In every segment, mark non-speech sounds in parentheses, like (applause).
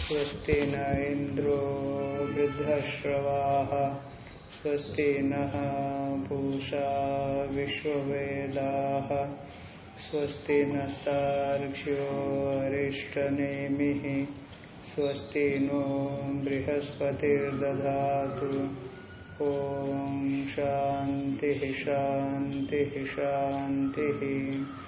स्वस्ति न वृद्धश्रवा। स्वस्ति नः पूषा विश्ववेदाः। स्वस्ति नस्तार्क्ष्यो अरिष्टनेमिः। स्वस्ति नो बृहस्पतिर्दधातु। ॐ शान्तिः शान्तिः शान्तिः।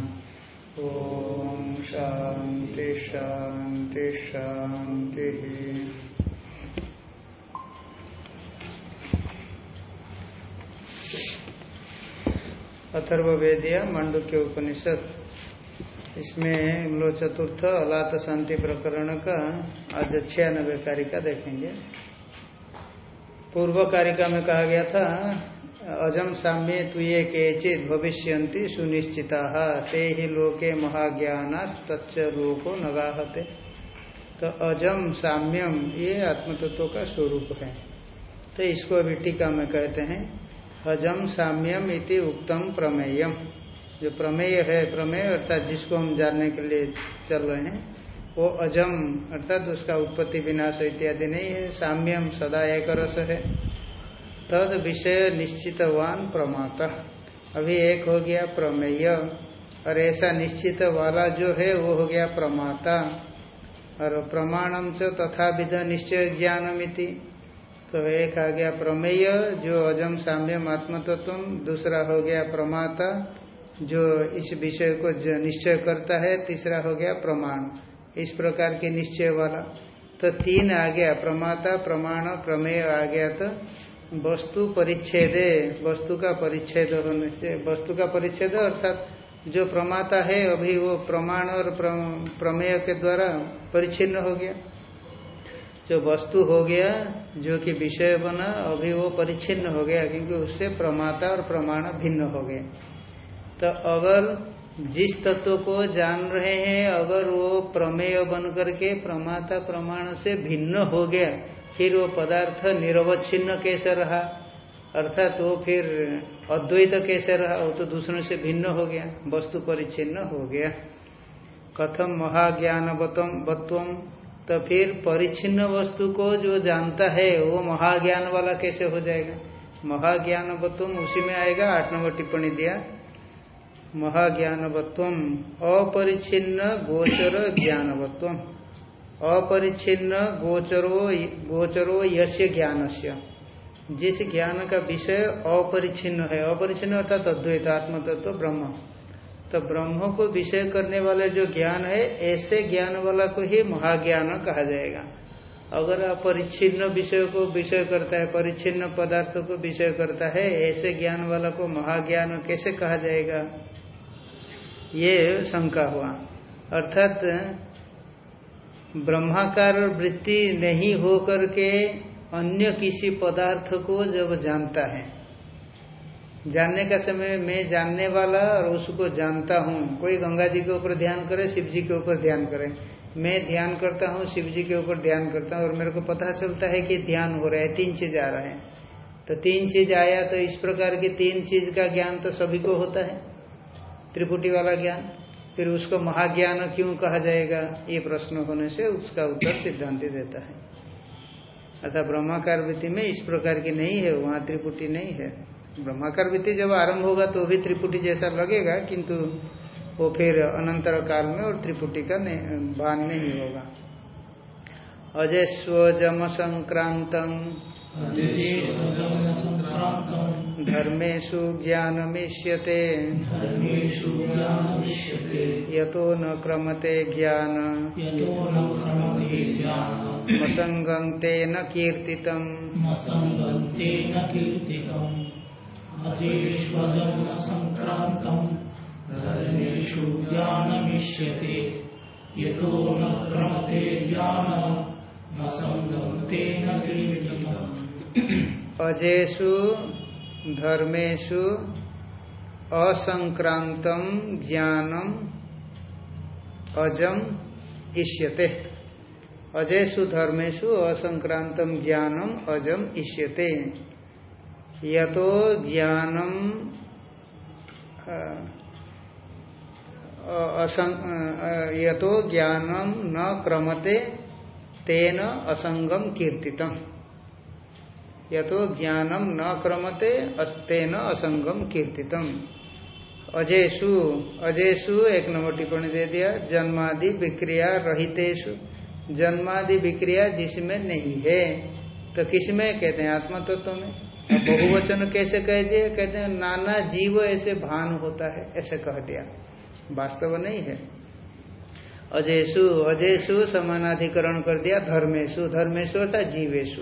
शांति शान्ति शान्तिः अथर्वेदिया मांडुक्य उपनिषद। इसमें लोग चतुर्थ अलात शांति प्रकरण का आज छियानबे कारिका देखेंगे। पूर्व कारिका में कहा गया था अजम साम्य तुये के चित भविष्य सुनिश्चिता। ते ही लोके महाज्ञान तच्च लोको नगाहते तो अजम साम्यम ये आत्मतत्व का स्वरूप है। तो इसको अभी टीका में कहते हैं अजम साम्यम इति उक्तम प्रमेयम। जो प्रमेय है, प्रमेय अर्थात जिसको हम जानने के लिए चल रहे हैं, वो अजम अर्थात उसका उत्पत्ति विनाश इत्यादि नहीं है। साम्यम सदा एक रस है। तद विषय निश्चितवान प्रमाता। अभी एक हो गया प्रमेय, और ऐसा निश्चित वाला जो है, वो हो गया प्रमाता। और प्रमाणम च तथा विध निश्चय ज्ञानमिति। तो एक आ गया प्रमेय, जो अजम साम्यम आत्मतत्व दूसरा हो गया प्रमाता, जो इस विषय को निश्चय करता है। तीसरा हो गया प्रमाण, इस प्रकार के निश्चय वाला। तो तीन आ गया प्रमाता, प्रमाण, प्रमेय आ गया तो वस्तु परिच्छेद, वस्तु का परिच्छेद होने से, वस्तु का परिच्छेद अर्थात जो प्रमाता है, अभी वो प्रमाण और प्रमेय के द्वारा परिच्छिन्न हो गया। जो वस्तु हो गया, जो कि विषय बना, अभी वो परिच्छिन्न हो गया, क्योंकि उससे प्रमाता और प्रमाण भिन्न हो गए। तो अगर जिस तत्व को जान रहे हैं, अगर वो प्रमेय बन करके प्रमाता प्रमाण से भिन्न हो गया फिर वो पदार्थ निरवच्छिन्न कैसे रहा? अर्थात वो फिर अद्वैत कैसे रहा? वो तो दूसरों से भिन्न हो गया, वस्तु परिच्छिन्न हो गया। कथम महाज्ञानवतम बत्वम तो फिर परिच्छिन्न वस्तु को जो जानता है, वो महाज्ञान वाला कैसे हो जाएगा? महाज्ञानवत्वम उसी में आएगा, आठ नंबर टिप्पणी दिया। महाज्ञानवत्व अपरिच्छिन्न गोचर ज्ञानवत्व अपरिच्छिन्न गोचरो गोचरो यश्य ज्ञानस्य। जिस ज्ञान का विषय अपरिच्छिन्न है, अपरिच्छिन्न अर्थात अद्वैत आत्म तत्व ब्रह्म। तो ब्रह्म को विषय करने वाले जो ज्ञान है, ऐसे ज्ञान वाला को ही महाज्ञान कहा जाएगा। अगर अपरिच्छिन्न विषय को विषय करता है, परिच्छिन्न पदार्थ को विषय करता है, ऐसे ज्ञान वाला को महाज्ञान कैसे कहा जाएगा? ये शंका हुआ। अर्थात ब्रह्माकार वृत्ति नहीं हो करके अन्य किसी पदार्थ को जब जानता है। जानने का समय मैं जानने वाला और उसको जानता हूँ। कोई गंगा जी के ऊपर ध्यान करे, शिव जी के ऊपर ध्यान करे। मैं ध्यान करता हूँ, शिव जी के ऊपर ध्यान करता हूँ और मेरे को पता चलता है कि ध्यान हो रहा है, तीन चीज़ आ रहा है। तो तीन चीज़ आया तो इस प्रकार की तीन चीज़ का ज्ञान तो सभी को होता है। त्रिपुटी वाला ज्ञान। फिर उसको महाज्ञान क्यों कहा जाएगा? ये प्रश्न होने से उसका उत्तर सिद्धांति देता है। अर्थात ब्रह्माकार वृत्ति में इस प्रकार की नहीं है, वहाँ त्रिपुटी नहीं है। ब्रह्माकार वृत्ति जब आरंभ होगा तो भी त्रिपुटी जैसा लगेगा, किंतु वो फिर अनंतर काल में और त्रिपुटी का भान नहीं होगा। अजय स्वजम संक्रांतम धर्मेशु ज्ञानमिष्यते। यतो न क्रमते ज्ञान। असंगते न कीर्तितम्। इष्यते यतो न क्रमते ज्ञान। अजेषु धर्मेशु असंक्रांतम ज्ञानम अजम इष्यते। अजयसु धर्मेशु असंक्रांतम ज्ञानम अजम इष्यते। यतो ज्ञानम यतो ज्ञानम न क्रमते तेन असंगम कीर्तितम। यतो ज्ञानम न क्रमते तेन असंगम कीर्तितम। अजयसु अजयसु एक नंबर टिप्पणी दे दिया, जन्मादि विक्रिया रहितेशु जन्मादि विक्रिया जिसमें नहीं है तो किसमें? कहते हैं आत्मा तत्व तो में बहुवचन कैसे कह दिए? कहते हैं, नाना जीव ऐसे भान होता है, ऐसे कह दिया। वास्तव नहीं है। अजयसु अजयसु समानाधिकरण कर दिया धर्मेशु धर्मेशु अर्थात जीवेशु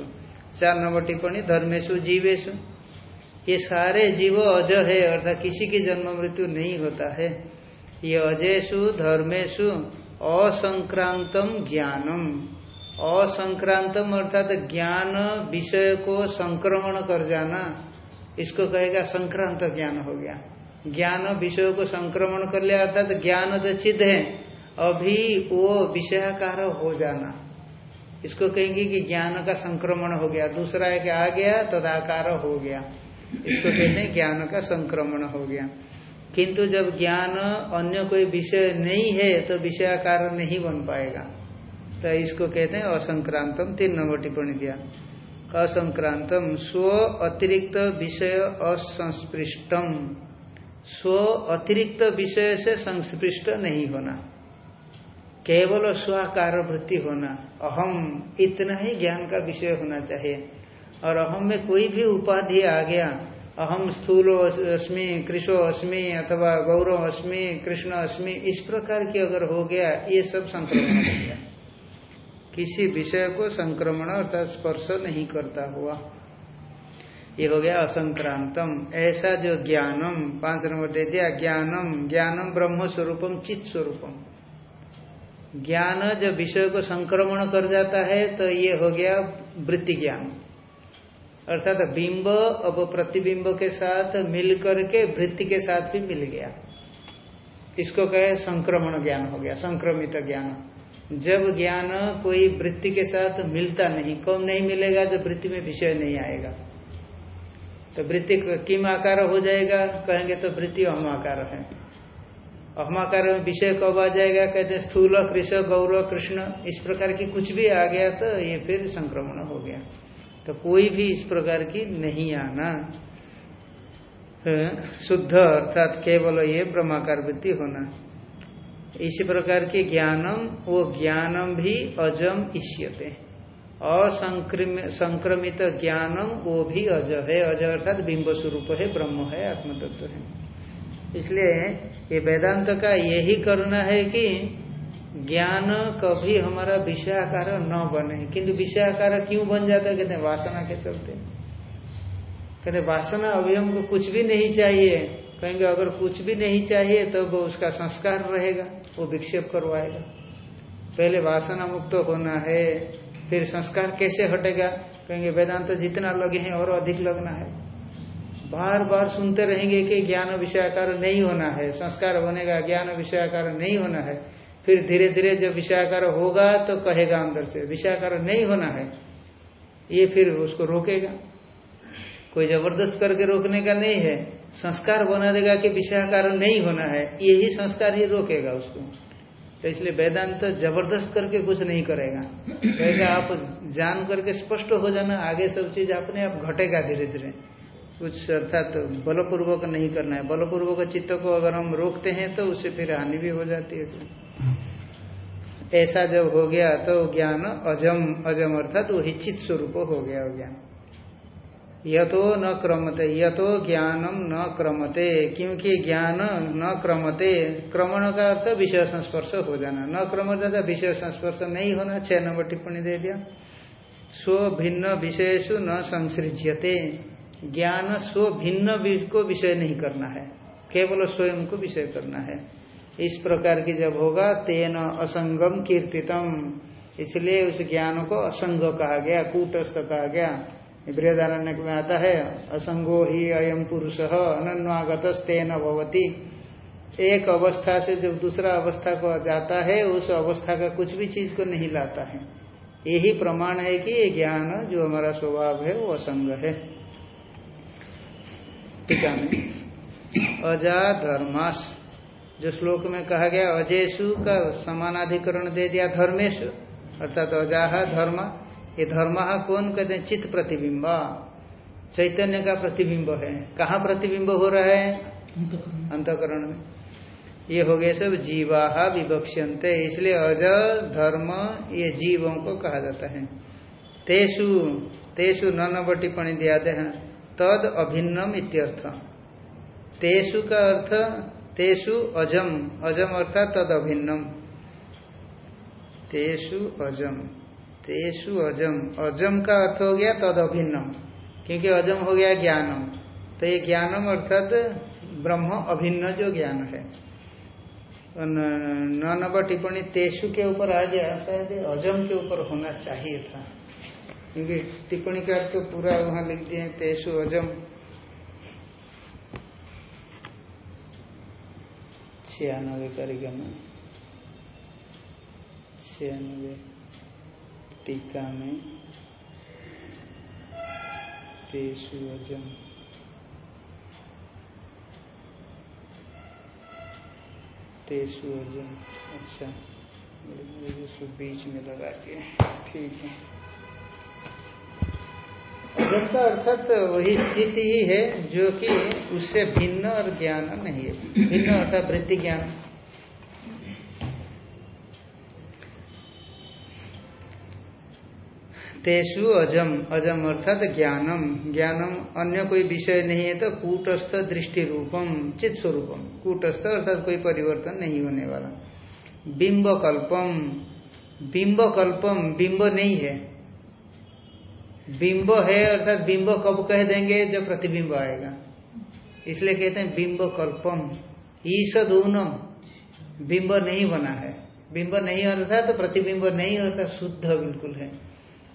चार नंबर टिप्पणी धर्मेशु जीवेशु ये सारे जीव अज है, अर्थात किसी की जन्म मृत्यु नहीं होता है। ये अजयसु धर्मेशु असंक्रांतम ज्ञानम। असंक्रांतम अर्थात ज्ञान विषय को संक्रमण कर जाना। इसको कहेगा संक्रांत ज्ञान हो गया। ज्ञान विषय को संक्रमण कर लिया, अर्थात ज्ञान तो चिद है। अभी वो विषयाकार हो जाना। इसको कहेंगे कि ज्ञान का संक्रमण हो गया। दूसरा एक आ गया, तदाकार हो गया। इसको कहते हैं ज्ञान का संक्रमण हो गया। किंतु जब ज्ञान अन्य कोई विषय नहीं है तो विषयाकार नहीं बन पाएगा। तो इसको कहते हैं असंक्रांतम, तीन नंबर टिप्पणी दिया। असंक्रांतम, स्व अतिरिक्त विषय असंस्पृष्टम। स्व अतिरिक्त विषय से संस्पृष्ट नहीं होना। केवल स्वाकार वृत्ति होना, अहम, इतना ही ज्ञान का विषय होना चाहिए। और अहम में कोई भी उपाधि आ गया, अहम स्थूलो अस्मि, कृषो अस्मि, अथवा गौरव अस्मि, कृष्ण अस्मि, इस प्रकार की अगर हो गया, ये सब संक्रमण हो गया। किसी विषय को संक्रमण अर्थात स्पर्श नहीं करता हुआ। ये हो गया असंक्रांतम। ऐसा जो ज्ञानम, पाँच नंबर दे दिया, ज्ञानम ज्ञानम ब्रह्म स्वरूपम, चित्त स्वरूपम। ज्ञान जब विषय को संक्रमण कर जाता है तो ये हो गया वृत्ति ज्ञान। अर्थात बिंब अब प्रतिबिंब के साथ मिल करके वृत्ति के साथ भी मिल गया। इसको कहे संक्रमण ज्ञान हो गया, संक्रमित ज्ञान। जब ज्ञान कोई वृत्ति के साथ मिलता नहीं कम नहीं मिलेगा जब वृत्ति में विषय नहीं आएगा? तो वृत्ति किम आकार हो जाएगा? कहेंगे तो वृत्ति अहमाकार है। अहमाकार में विषय कब आ जाएगा? कहते स्थूल, कृष गौरव कृष्ण। इस प्रकार की कुछ भी आ गया तो ये फिर संक्रमण हो गया। तो कोई भी इस प्रकार की नहीं आना। तो शुद्ध अर्थात केवल ये ब्रह्माकार वृत्ति होना। इसी प्रकार के ज्ञानम, वो ज्ञानम भी अजम इष्यते। असंक्रमित ज्ञानम, वो भी अज है। अज अर्थात बिंब स्वरूप है, ब्रह्म है, आत्मतत्व है। इसलिए ये वेदांत का यही करना है कि ज्ञान कभी हमारा विषयाकार न बने। किंतु विषयाकार क्यों बन जाता है? कहते हैं, वासना के चलते। कहते वासना अभी हमको कुछ भी नहीं चाहिए। कहेंगे, अगर कुछ भी नहीं चाहिए तो वो उसका संस्कार रहेगा, वो विक्षेप करवाएगा। पहले वासना मुक्त होना है, फिर संस्कार कैसे हटेगा? कहेंगे, वेदांत तो जितना लगे हैं, और अधिक लगना है। बार बार सुनते रहेंगे कि ज्ञान विषयाकार नहीं होना है, संस्कार बनेगा ज्ञान विषयाकार नहीं होना है। फिर धीरे धीरे जब विषयाकार होगा तो कहेगा अंदर से, विषयाकार नहीं होना है। ये फिर उसको रोकेगा। कोई ज़बरदस्त करके रोकने का नहीं है। संस्कार बना देगा कि विषयाकार नहीं होना है, यही संस्कार ही रोकेगा उसको। तो इसलिए वेदांत तो ज़बरदस्त करके कुछ नहीं करेगा। कहेगा, आप जान करके स्पष्ट हो जाना, आगे सब चीज़ अपने आप घटेगा धीरे धीरे कुछ अर्थात तो बलपूर्वक नहीं करना है। बलपूर्वक चित्त को अगर हम रोकते हैं तो उससे फिर हानि भी हो जाती है। ऐसा जब हो गया तो ज्ञान अजम अजम अर्थात वो हिचित स्वरूप हो गया ज्ञान। यथो न क्रमते यथो ज्ञानम न क्रमते, क्योंकि ज्ञान न क्रमते, क्रमण का अर्थ विषय संस्पर्श हो जाना। न क्रम ज़्यादा विषय संस्पर्श नहीं होना, छह नंबर टिप्पणी दे दिया। स्व भिन्न विषयसु न संसृज्यते। ज्ञान स्व भिन्न को विषय नहीं करना है। केवल स्वयं को विषय करना है। इस प्रकार की जब होगा, तेन असंगम कीर्तितम। इसलिए उस ज्ञान को असंग कहा गया, कूटस्थ कहा गया। बृहदारण्य में आता है, असंगो ही अयम पुरुष अनन्वागत तेन भवती। एक अवस्था से जब दूसरा अवस्था को जाता है, उस अवस्था का कुछ भी चीज़ को नहीं लाता है। यही प्रमाण है कि ये ज्ञान, जो हमारा स्वभाव है, वो असंग है। टीका में अजा धर्मास जो श्लोक में कहा गया अजयसु का समानाधिकरण दे दिया धर्मेश अर्थात अजाह धर्म ये धर्म कौन कहते हैं? चित्त प्रतिबिंब। चैतन्य का प्रतिबिंब है। कहाँ प्रतिबिंब हो रहा है? अंतकरण। में। ये हो गए सब जीवा विवक्षंते इसलिए अज धर्म ये जीवों को कहा जाता है। तेसु तेसु न नव टिप्पणी दिया हैं। तद अभिन्नम इत्यर्थ। तेसु का अर्थ तेसु अजम। अजम अर्थात तद अभिन्नम। तेसु अजम। तेसु अजम। अजम का अर्थ हो गया तद अभिन्नम। क्योंकि अजम हो गया ज्ञानम। तो ये ज्ञानम अर्थात ब्रह्म अभिन्न जो ज्ञान है। न नव टिप्पणी तेसु के ऊपर आ गया, शायद अजम के ऊपर होना चाहिए था। क्योंकि टिप्पणी का तो पूरा वहाँ लिख दिए तेसु अजम। छियानवे कारिका में छियानवे टीका में तेसु अजम। तेसु अजम अच्छा। बीच में लगा के ठीक है। अजम अर्थात वही स्थिति ही है जो कि उससे भिन्न और ज्ञान नहीं है। भिन्न अर्थात वृत्ति ज्ञान। तेसु अजम अजम अर्थात ज्ञानम। ज्ञानम अन्य कोई विषय नहीं है तो कूटस्थ दृष्टि रूपम चित स्वरूपम कूटस्थ अर्थात कोई परिवर्तन नहीं होने वाला। बिंब कल्पम बिंब कल्पम बिंब नहीं है। बिंब है अर्थात बिंब कब कह देंगे? जब प्रतिबिंब आएगा। इसलिए कहते हैं बिंब कल्पम ईसद ऊनम बिंब नहीं बना है। बिंब नहीं अर्थात तो प्रतिबिंब नहीं अर्थात शुद्ध बिल्कुल है।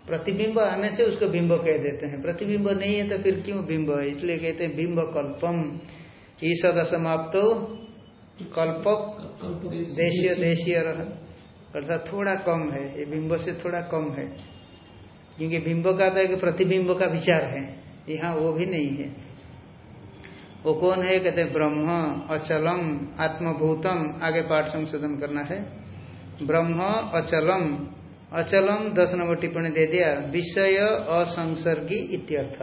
प्रतिबिंब आने से उसको बिंब कह देते हैं। प्रतिबिंब नहीं है तो फिर क्यों बिंब है? इसलिए कहते हैं बिंब कल्पम ईसद असमाप्त कल्प देशीय देशीय। अर्थात थोड़ा कम है। ये बिंब से थोड़ा कम है। क्योंकि बिंब का तो एक प्रतिबिंब का विचार है। यहाँ वो भी नहीं है। वो कौन है? कहते हैं, ब्रह्म, अचलम, आत्मभूतम। आगे पाठ संशोधन करना है। ब्रह्म, अचलम। अचलम, दस नंबर टिप्पणी दे दिया। विषय असंसर्गी इत्यर्थ।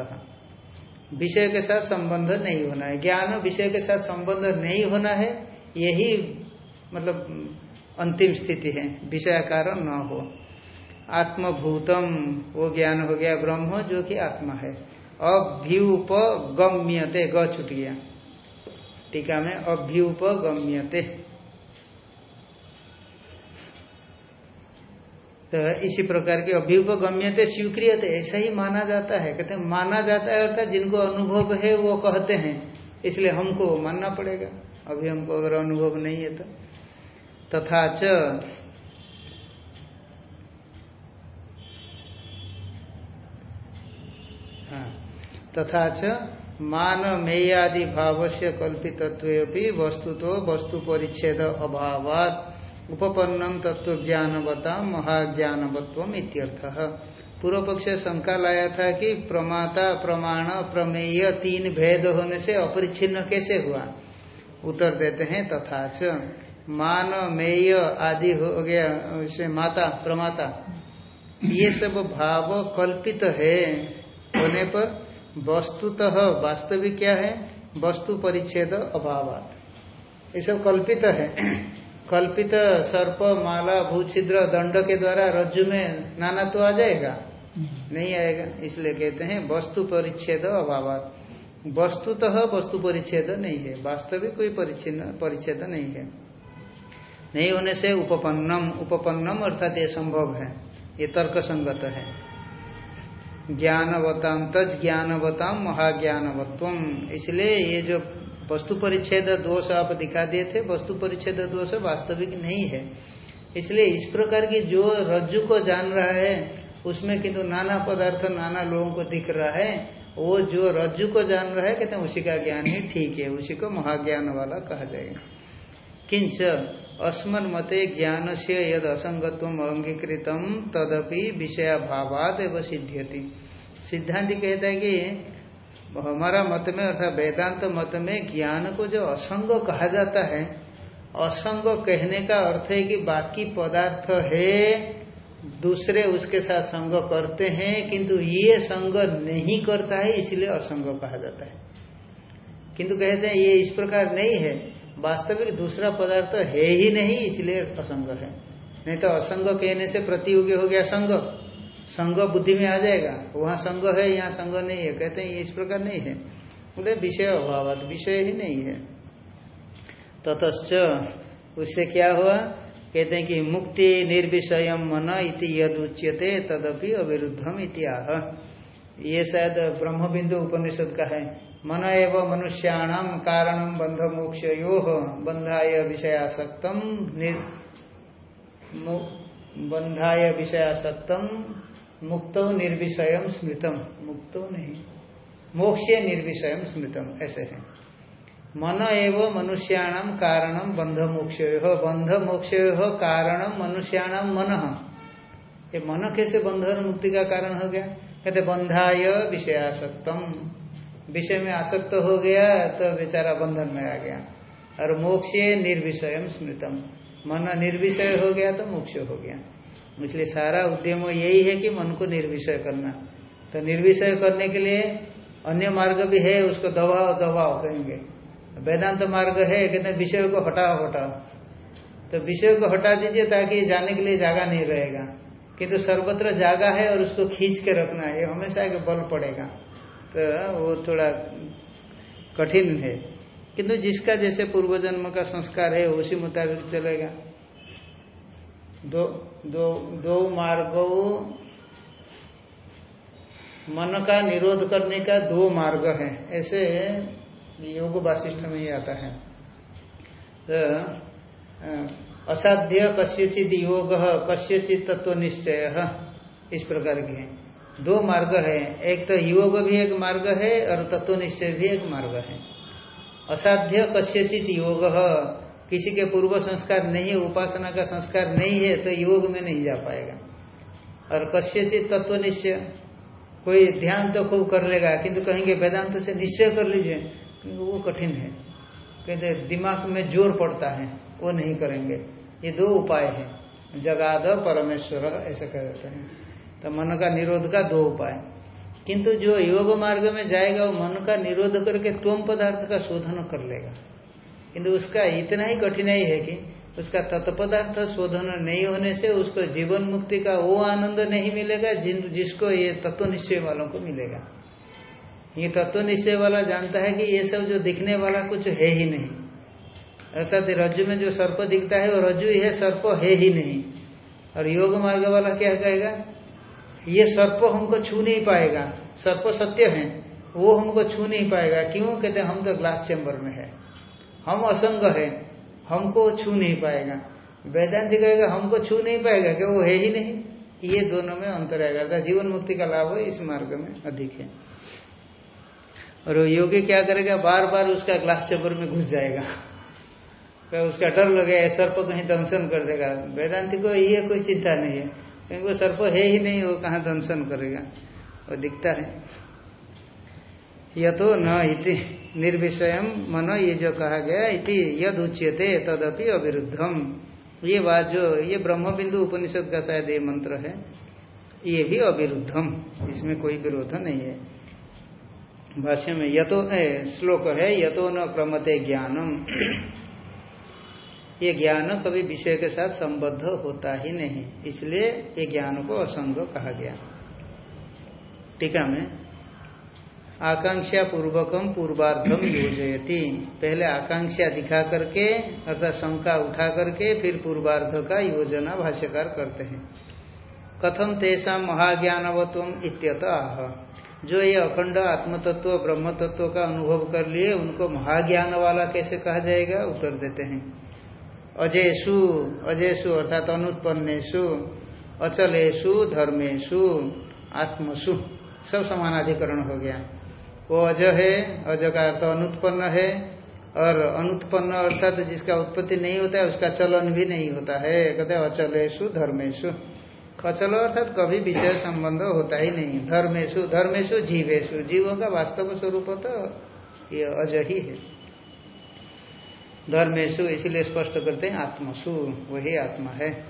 विषय के साथ संबंध नहीं होना है। ज्ञान विषय के साथ संबंध नहीं होना है। यही मतलब अंतिम स्थिति है। विषय कारण न हो। आत्मभूतम, वो ज्ञान हो गया ब्रह्म, जो कि आत्मा है। अभ्युपगम्यते, ग छुट गया। टीका में अभ्युपगम्यते। तो इसी प्रकार के की अभ्युपगम्यते स्वीक्रियते, ऐसा ही माना जाता है। कहते हैं, माना जाता है अर्थात जिनको अनुभव है, वो कहते हैं। इसलिए हमको मानना पड़ेगा। अभी हमको अगर अनुभव नहीं है तो। तथा च हाँ तथा च मान मेयादि भाव से कल्पित वस्तु तो वस्तु परिच्छेद अभावात। उपपन्नम तत्व ज्ञानवता महाज्ञानवत्व इत्यर्थ। पूर्व पक्ष शंका लाया था कि प्रमाता, प्रमाण, प्रमेय तीन भेद होने से अपरिच्छिन्न कैसे हुआ? उत्तर देते हैं, तथा च मान मेय आदि हो गया, से माता, प्रमाता। ये सब भाव कल्पित है, होने पर वस्तुतः वास्तविक क्या है? वस्तु परिच्छेद अभावात। ये सब कल्पित है। कल्पित सर्प, माला, भूछिद्र, दंड के द्वारा रज्जु में नाना तो आ जाएगा? नहीं आएगा। इसलिए कहते हैं वस्तु परिच्छेद अभाव वस्तुतः वस्तु परिच्छेद नहीं है। वास्तविक कोई परिच्छेद नहीं है। नहीं होने से उपपन्नम उपपन्नम अर्थात ये संभव है। ये तर्क संगत है। ज्ञानवताम तज ज्ञानवताम महाज्ञानवत्वम इसलिए ये जो वस्तु परिच्छेद दोष आप दिखा दिए थे, वस्तु परिच्छेद दोष वास्तविक नहीं है। इसलिए इस प्रकार की जो रज्जु को जान रहा है, उसमें किंतु नाना पदार्थ, नाना लोगों को दिख रहा है, वो जो रज्जु को जान रहा है, कहते हैं उसी का ज्ञान ही ठीक है, उसी को महाज्ञान वाला कहा जाएगा। किंच अस्मन मते ज्ञान से यद असंगत्व अंगीकृतम तदपि विषयाभावाद एवं सिद्ध्यति। सिद्धांत कहता है कि हमारा मत में अर्थात वेदांत मत में ज्ञान को जो असंग कहा जाता है, असंग कहने का अर्थ है कि बाकी पदार्थ है, दूसरे उसके साथ संग करते हैं, किंतु ये संग नहीं करता है, इसलिए असंग कहा जाता है। किंतु कहते हैं ये इस प्रकार नहीं है। वास्तविक दूसरा पदार्थ है ही नहीं, इसलिए असंग है। नहीं तो असंग कहने से प्रतियोगी हो गया संग। संग बुद्धि में आ जाएगा। वहाँ संग है, यहाँ संग नहीं है। कहते हैं ये इस प्रकार नहीं है। बोले, विषय अभाव विषय ही नहीं है। ततश्च, उससे क्या हुआ? कहते हैं कि मुक्ति निर्विषय मन इति यद उच्यते, तदपि अविरुद्धम इतिहा ये शायद ब्रह्म बिंदु उपनिषद का है। मन एवं मनुष्याणाम कारणम बंध मोक्ष यो बंधाय विषयासक्तम बंधाय विषयासक्तम मुक्त निर्विषय स्मृतम। मुक्त नहीं। मोक्ष निर्विषय स्मृतम, ऐसे है। मन एवं मनुष्याणाम कारणम बंध मोक्ष बंध मोक्ष कारणम मनुष्याणाम मन। ये मन कैसे बंधन मुक्ति का कारण हो गया? कहते बंधाय विषयासक्तम। विषय में आसक्त हो गया तो बेचारा बंधन में आ गया। और मोक्ष निर्विषय स्मृतम। मन निर्विषय हो गया तो मोक्ष हो गया। इसलिए सारा उद्यम यही है कि मन को निर्विषय करना। तो निर्विषय करने के लिए अन्य मार्ग भी है, उसको दबाओ दबाओ कहेंगे। वेदांत तो मार्ग है, कहते विषय को हटाओ हटाओ। तो विषय को हटा दीजिए ताकि जाने के लिए जागा नहीं रहेगा। किंतु तो सर्वत्र जागा है और उसको खींच के रखना है हमेशा एक बल पड़ेगा। तो वो थोड़ा कठिन है। किंतु जिसका जैसे पूर्व जन्म का संस्कार है, उसी मुताबिक चलेगा। दो दो दो मार्गो मन का निरोध करने का दो मार्ग है। ऐसे योग वासिष्ठ में ही आता है। तो असाध्य कस्यचित योग कस्यचित तत्व निश्चय इस प्रकार के हैं। दो मार्ग है। एक तो योग भी एक मार्ग है और तत्व निश्चय भी एक मार्ग है। असाध्य कस्यचित योग। किसी के पूर्व संस्कार नहीं है, उपासना का संस्कार नहीं है तो योग में नहीं जा पाएगा। और कस्यचित तत्व निश्चय कोई ध्यान तो खूब कर लेगा, किंतु कहेंगे, वेदांत से निश्चय कर लीजिए, क्योंकि वो कठिन है। कहते दिमाग में ज़ोर पड़ता है, वो नहीं करेंगे। ये दो उपाय है। जगाद परमेश्वर, ऐसा कहते हैं। तो मन का निरोध का दो उपाय। किंतु जो योग मार्ग में जाएगा, वो मन का निरोध करके तुम पदार्थ का शोधन कर लेगा। किंतु उसका इतना ही कठिनाई है कि उसका तत्पदार्थ शोधन नहीं होने से उसको जीवन मुक्ति का वो आनंद नहीं मिलेगा, जिन, जिसको ये तत्व निश्चय वालों को मिलेगा। ये तत्व निश्चय वाला जानता है कि ये सब जो दिखने वाला कुछ है ही नहीं। अर्थात रज्जु में जो सर्प दिखता है, वो रज्जु है, सर्प है ही नहीं। और योग मार्ग वाला क्या कहेगा? ये सर्प हमको छू नहीं पाएगा। सर्प सत्य है, वो हमको छू नहीं पाएगा। क्यों? कहते हम तो ग्लास चेम्बर में है। हम असंग है, हमको छू नहीं पाएगा। वेदांति कहेगा, हमको छू नहीं पाएगा क्या वो है ही नहीं। ये दोनों में अंतर आएगा जीवन मुक्ति का लाभ इस मार्ग में अधिक है। और योगी क्या करेगा? बार बार उसका ग्लास चेम्बर में घुस जाएगा। तो (laughs) उसका डर लगेगा सर्प कहीं दंशन कर देगा। वेदांति को ये कोई चिंता नहीं है। क्योंकि वो सर्प है ही नहीं, वो कहाँ दंशन करेगा? वो दिखता है। तो न इति निर्विषय मन ये जो कहा गया इति यद उच्यते तदपि अविरुद्धम। ये बात जो, ये ब्रह्म बिंदु उपनिषद का शायद ये मंत्र है, ये भी अविरुद्धम। इसमें कोई विरोध नहीं है। भाष्य में यतो श्लोक है, यतो न क्रमते ज्ञानम। ये ज्ञान कभी विषय के साथ संबद्ध होता ही नहीं, इसलिए ये ज्ञान को असंग कहा गया। टीका में आकांक्षा पूर्वकम पूर्वार्धम योजयती। पहले आकांक्षा दिखा करके, अर्थात शंका उठा करके, फिर पूर्वार्ध का योजना भाष्यकार करते हैं। कथम तेषा महाज्ञानवत्व इत्यत। आह जो ये अखंड आत्म तत्व ब्रह्म तत्व का अनुभव कर लिए, उनको महाज्ञान वाला कैसे कहा जाएगा? उत्तर देते हैं। अजयसु अजयसु अर्थात अनुत्पन्नेशु अचलेशु धर्मेशु आत्मसु, सब समानाधिकरण हो गया। वो अज है, अज का अर्थ अनुत्पन्न है, और अनुत्पन्न अर्थात जिसका उत्पत्ति नहीं होता है, उसका चलन भी नहीं होता है। कहते अचलेशु धर्मेशु अचल अर्थात कभी विषय संबंध होता ही नहीं। धर्मेशु धर्मेशु जीवेशु जीवों का वास्तव स्वरूप तो ये अज ही है। धर्मेशु, इसीलिए स्पष्ट करते हैं, आत्मसु, वही आत्मा है।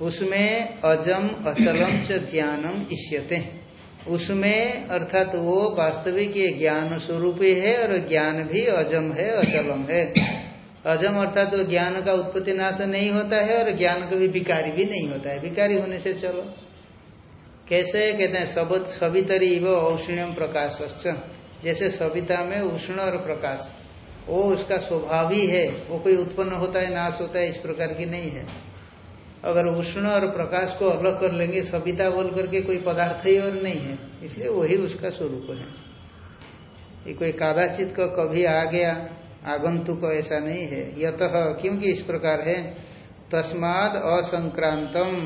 उसमें अजम, अचलम च ज्ञानम इष्यते। उसमें, अर्थात वो वास्तविक ये ज्ञान स्वरूप है और ज्ञान भी अजम है, अचलम है। अजम अर्थात वो ज्ञान का उत्पत्ति नाश नहीं होता है और ज्ञान कभी विकारी भी नहीं होता है। विकारी होने से चलो। कैसे? कहते हैं सब सवितरी वो औष्ण्यम प्रकाश जैसे सविता में उष्ण और प्रकाश। वो उसका स्वभाव ही है, वो कोई उत्पन्न होता है, नाश होता है, इस प्रकार की नहीं है। अगर उष्ण और प्रकाश को अलग कर लेंगे, सविता बोल करके कोई पदार्थ ही और नहीं है, इसलिए वही उसका स्वरूप है। ये कोई कादाचित का कभी आ गया, आगंतुक ऐसा नहीं है। यत क्योंकि इस प्रकार है, तस्माद असंक्रांतम,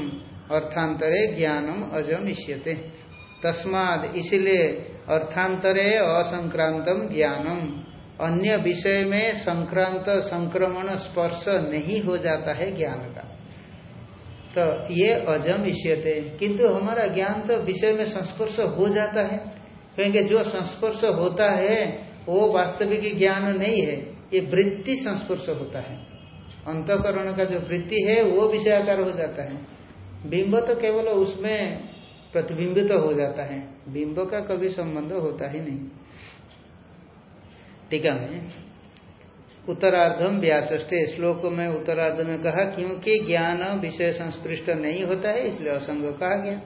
अर्थांतरे ज्ञानम अजम इष्यते तस्माद, इसलिए अर्थांतरे असंक्रांतम ज्ञानम। अन्य विषय में संक्रांत, संक्रमण, स्पर्श नहीं हो जाता है ज्ञान का। तो ये अजम इष्यते। किंतु हमारा ज्ञान तो विषय में संस्पर्श हो जाता है। कहेंगे जो संस्पर्श होता है, वो वास्तविक ज्ञान नहीं है। ये वृत्ति संस्पर्श होता है। अंतकरण का जो वृत्ति है, वो विषयाकार हो जाता है। बिंब तो केवल उसमें प्रतिबिंबित तो हो जाता है। बिंब का कभी संबंध होता ही नहीं। टीका में उत्तरार्धम व्याचे श्लोक में उत्तरार्ध में कहा, क्योंकि ज्ञान विषय संस्पृष्ट नहीं होता है, इसलिए असंग कहा गया।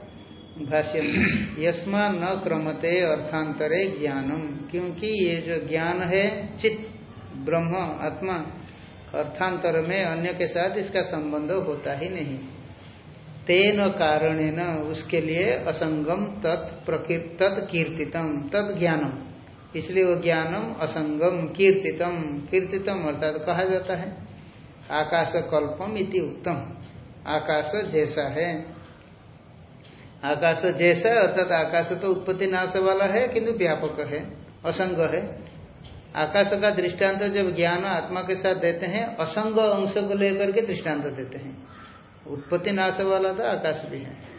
भाष्य यस्मा न क्रमते अर्थांतरे ज्ञानम। क्योंकि ये जो ज्ञान है चित ब्रह्म, आत्मा, अर्थांतर में अन्य के साथ इसका संबंध होता ही नहीं। तेन कारण न उसके लिए असंगम तत् तत्कीर्तितम तत् ज्ञानम। इसलिए वो ज्ञानम असंगम कीर्तितम। कीर्तितम अर्थात तो कहा जाता है। आकाश कल्पम इति उत्तम। आकाश जैसा है। आकाश जैसा अर्थात आकाश तो उत्पत्ति नाश वाला है, किंतु व्यापक है, असंग है। आकाश का दृष्टांत जब ज्ञान आत्मा के साथ देते हैं, असंग अंश को लेकर के दृष्टांत देते हैं। उत्पत्ति नाश वाला तो आकाश भी है।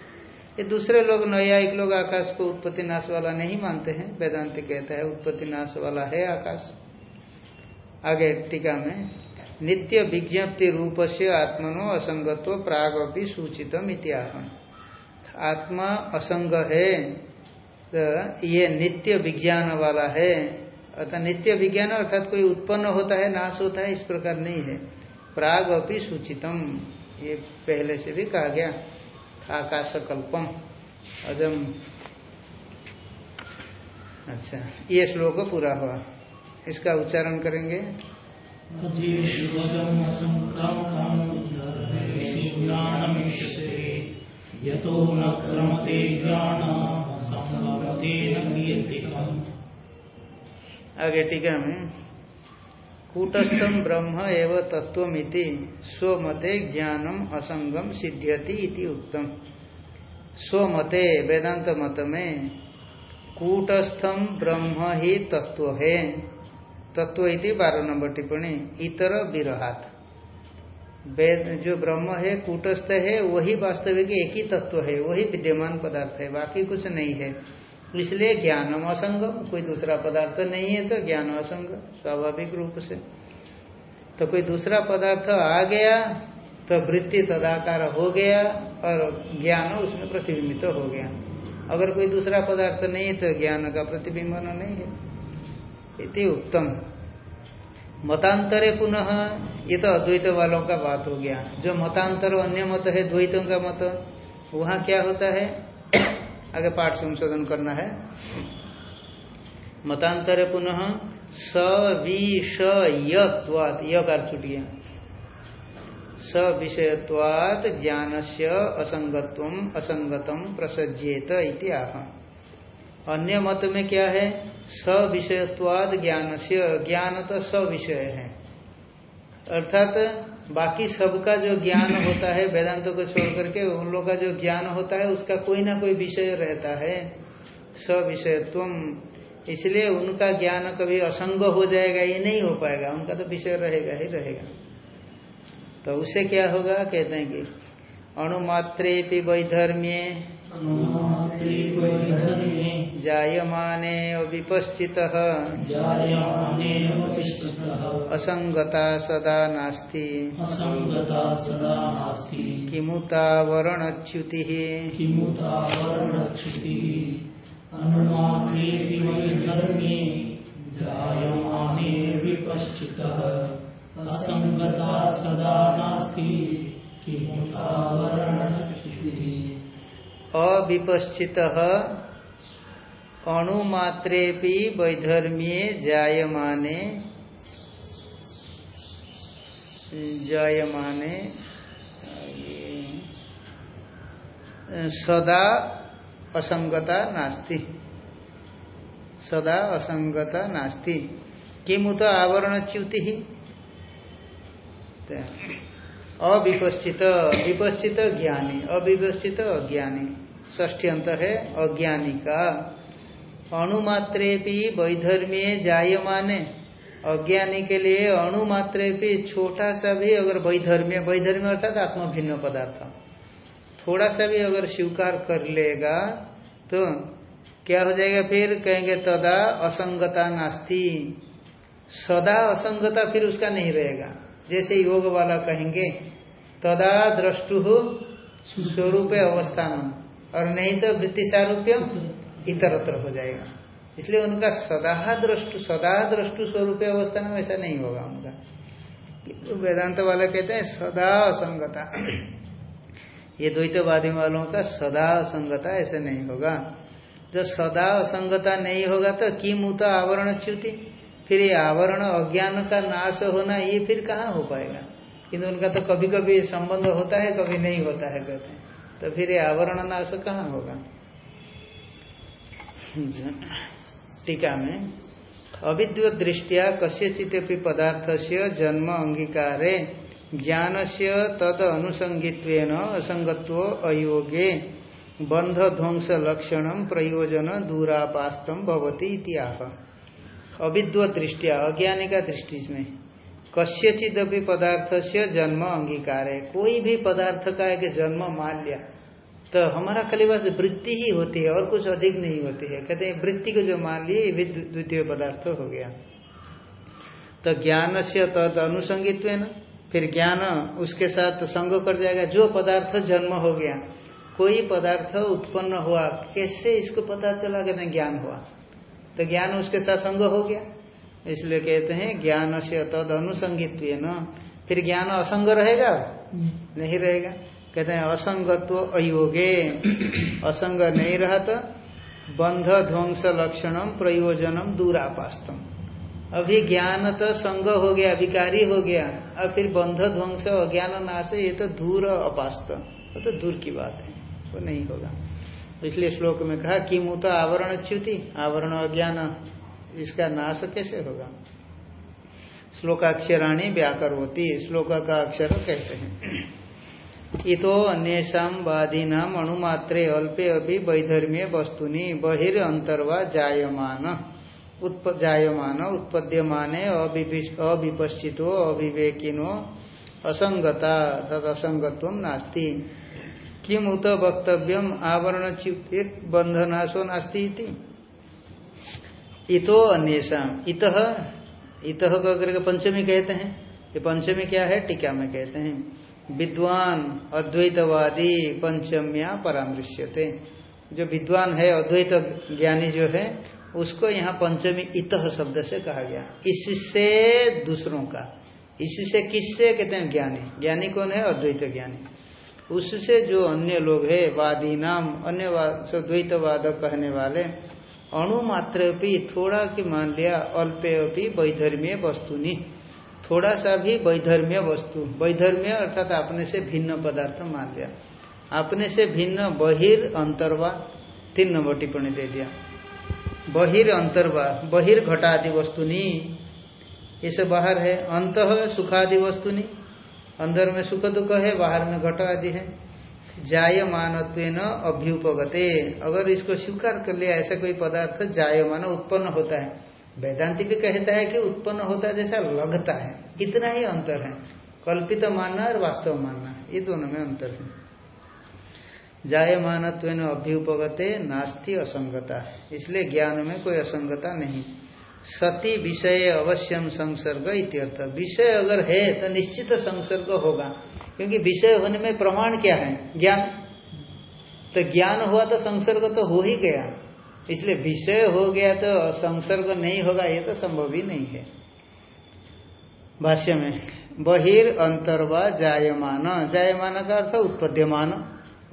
ये दूसरे लोग न्यायिक लोग आकाश को उत्पत्ति नाश वाला नहीं मानते हैं। वेदांत कहता है, उत्पत्ति नाश वाला है आकाश। आगे टीका में, नित्य विज्ञप्ति रूप से आत्मनो असंगत्व प्राग भी सूचितम इत्याह आत्मा असंग है तो ये नित्य विज्ञान वाला है। अर्थात नित्य विज्ञान अर्थात कोई उत्पन्न होता है, नाश होता है, इस प्रकार नहीं है। प्राग अपनी सूचितम, ये पहले से भी कहा गया। आकाश कल्पम अजम। अच्छा ये श्लोक पूरा हुआ। इसका उच्चारण करेंगे। आगे टीका में। कूटस्थम ब्रह्म एवं तत्वमिति स्वमते ज्ञानम असंगम सिद्ध्यति इति उत्तम स्वमते वेदांत मत में कूटस्थम ब्रह्म ही तत्व है तत्व इति बारह नंबर टिप्पणी, इतर विरहात। वेद जो ब्रह्म है, कूटस्थ है, वही वास्तविक एक ही तत्व है, वही विद्यमान पदार्थ है, बाकी कुछ नहीं है। इसलिए ज्ञानम असंगम कोई दूसरा पदार्थ नहीं है तो ज्ञान असंग स्वाभाविक रूप से। तो कोई दूसरा पदार्थ आ गया तो वृत्ति तदाकार हो गया और ज्ञान उसमें प्रतिबिंबित तो हो गया। अगर कोई दूसरा पदार्थ नहीं है तो ज्ञान का प्रतिबिंबन नहीं है। इति उत्तम मतांतरे पुनः, ये तो अद्वैत वालों का बात हो गया। जो मतांतर अन्य मत है, द्वैतों का मत, वहाँ क्या होता है? आगे पाठ संशोधन करना है। मतांतर पुनः स विषयत्वात यह कार छूट स विषयत्वात ज्ञान से असंगत्व असंगतम प्रसज्येत इति अन्य मत में क्या है? स विषयत्वाद ज्ञान से ज्ञान तो सविषय है। अर्थात बाकी सबका जो ज्ञान होता है, वेदांत को छोड़ करके उन लोग का जो ज्ञान होता है, उसका कोई ना कोई विषय रहता है। सविषयत्व इसलिए उनका ज्ञान कभी असंग हो जाएगा, ये नहीं हो पाएगा। उनका तो विषय रहेगा ही रहेगा। तो उससे क्या होगा? कहते हैं कि अणुमात्रे वैधर्म्ये जायमाने विपश्चित असंगता सदा नास्ति। सदा किमुता वर्णच्युति असंगता सदा नास्ति। किमुता वर्णच्युतिः अविपश्चित अणुमात्रे वैधर्म्ये जायमाने जायमाने, सदा असंगता नास्ति। सदा असंगता नास्ति। किमुत आवरण च्युति अविपश्चित विपश्चित ज्ञानी, अविपश्चित अज्ञानी। ष्ठी अंत है अज्ञानी का अणुमात्रे भी वैधर्म्य जायमाने। अज्ञानी के लिए अणुमात्रे भी छोटा सा भी अगर वैधर्म्य वैधर्म्य अर्थात आत्म भिन्न पदार्थ। थोड़ा सा भी अगर स्वीकार कर लेगा तो क्या हो जाएगा फिर? कहेंगे, तदा असंगता नास्ती। सदा असंगता फिर उसका नहीं रहेगा। जैसे योग वाला कहेंगे, तदा द्रष्टु स्वरूप अवस्थान और नहीं तो वृत्ति सारूप्य इतरत्र हो जाएगा। इसलिए उनका सदा दृष्टु सदा दृष्टु स्वरूप अवस्था में ऐसा नहीं होगा उनका। तो वेदांत वाला कहते हैं सदा असंगता। ये द्वैतवादी वालों का सदा असंगता ऐसे नहीं होगा। जब सदा असंगता नहीं होगा तो की मुत आवरण च्युति, फिर ये आवरण अज्ञान का नाश होना ये फिर कहाँ हो पाएगा? किंतु उनका तो कभी कभी संबंध होता है, कभी नहीं होता है, कहते हैं। तो फिर ये आवरण नाश कहाँ होगा? टीका में अविद्वत दृष्टिया कस्यचित पदार्थ से जन्म अंगीकारे ज्ञान से तद अनुसंगित्व असंगत्व अयोगे बंध ध्वंस लक्षण प्रयोजन दूरापास्तम भवती इतिहा अविद्वत दृष्टिया अज्ञानी का दृष्टि में। कस्यचित पदार्थ से जन्म अंगीकार। है कोई भी पदार्थ का एक जन्म मान लिया तो हमारा खाली बस वृत्ति ही होती है और कुछ अधिक नहीं होती है। कहते हैं, वृत्ति को जो मान लिए भी द्वितीय पदार्थ हो गया। तो ज्ञान से तद अनुसंगित्व है ना? फिर ज्ञान उसके साथ संग कर जाएगा। जो पदार्थ जन्म हो गया, कोई पदार्थ उत्पन्न हुआ, कैसे इसको पता चला? कहते ज्ञान हुआ। तो ज्ञान उसके साथ संग हो गया। इसलिए कहते हैं ज्ञान से तद अनुसंगित्व न फिर ज्ञान असंग रहेगा? नहीं रहेगा। कहते हैं असंगत्व अयोगे। असंग नहीं रहा तो बंध ध्वंस लक्षणम प्रयोजनम दूरापास्तम। अभी ज्ञान तो संग हो गया अभिकारी हो गया अब फिर बंध ध्वंस अज्ञान नाश ये तो दूर अपास्त। वो तो दूर की बात है वो तो नहीं होगा। इसलिए श्लोक में कहा कि मुत आवरण च्युति आवरण अज्ञान। इसका नाश कैसे होगा? श्लोकाक्षराणी व्याकर होती श्लोक का अक्षर कहते हैं। इतो अन्यषा वादीना अणुमात्रे अल्पे अभी वैधर्म्य वस्तुनि बहिर् अंतर्वा जायमान जायमान, उत्पद्यमाने अविपश्चितो अविवेकिनो असंगता तद असंगत्व नास्ति। किम उत वक्तव्यम आवरण बंधनाशो नास्ति इतो अन्यषा इत इत करके पंचमी कहते हैं। ये पंचमी क्या है? टीका में कहते हैं। विद्वान अद्वैतवादी पंचम्या परामृश्यते। जो विद्वान है, अद्वैत ज्ञानी जो है, उसको यहाँ पंचमी इत शब्द से कहा गया। इससे दूसरों का। इससे किससे कहते हैं? ज्ञानी। ज्ञानी कौन है? अद्वैत ज्ञानी। उससे जो अन्य लोग है वादी नाम अन्य द्वैतवाद कहने वाले अणुमात्र थोड़ा की मान लिया, अल्पे भी वैधर्मीय वस्तुनी थोड़ा सा भी वैधर्म्य वस्तु। वैधर्म्य अर्थात अपने से भिन्न पदार्थ मान लिया। अपने से भिन्न बहिर अंतरवा, तीन नंबर टिप्पणी दे दिया। बहिर अंतर्वा, बहिर घटादि वस्तुनी ये सब बाहर है, अंत सुखादि वस्तुनी अंदर में सुख दुख है, बाहर में घट आदि है। जायमान अभ्युपगते। अगर इसको स्वीकार कर लिया, ऐसा कोई पदार्थ जायमान उत्पन्न होता है। वेदांति भी कहता है कि उत्पन्न होता है जैसा लगता है। इतना ही अंतर है। कल्पित मानना और वास्तव मानना, ये दोनों में अंतर है। जायमान अभ्युपगते नास्ति असंगता। इसलिए ज्ञान में कोई असंगता नहीं। सती विषय अवश्यम संसर्ग इत्यर्थ। विषय अगर है तो निश्चित संसर्ग होगा। क्योंकि विषय होने में प्रमाण क्या है? ज्ञान। तो ज्ञान हुआ तो संसर्ग तो हो ही गया। इसलिए विषय हो गया तो संसर्ग नहीं होगा, ये तो संभव ही नहीं है। भाष्य में, बहिर अंतर्वा जायमान। जायमान का अर्थ उत्पद्यमान,